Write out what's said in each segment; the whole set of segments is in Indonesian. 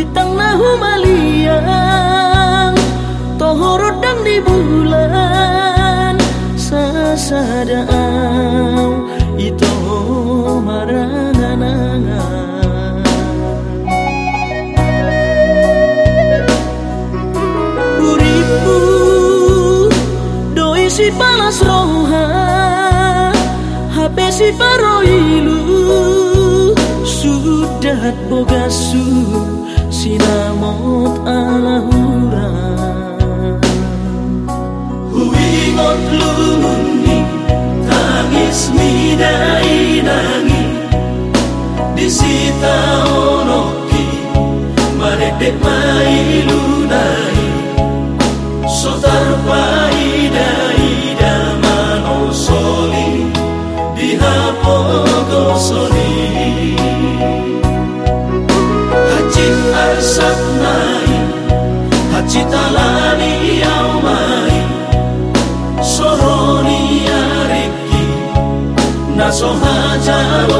Bintang nahu maliang Tohorot di bulan Sasadaan Ito maranganangan. Doisi palas roha Hape si paroilu sudah bogasu sinamot alahura. Huingot lumuni tangis midai nangi. Disita onoki maredek mai lunai sotar paidai nai Areki Naso hajalo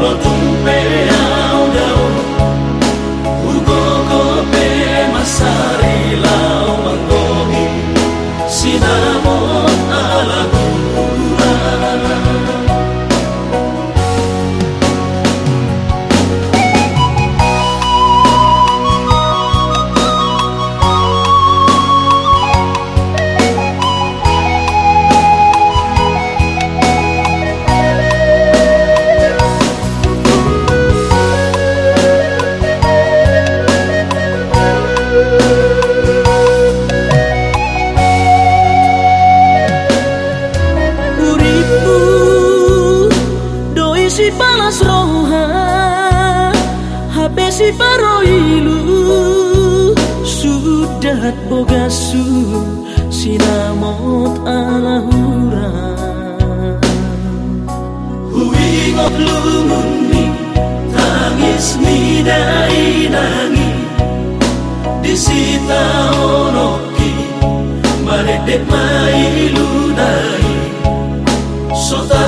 Lord. Si paroilu sudah bogasu sinamot alahura. Huingot lumuni tangis midai nangi disita onoki maredek mai lunai sotar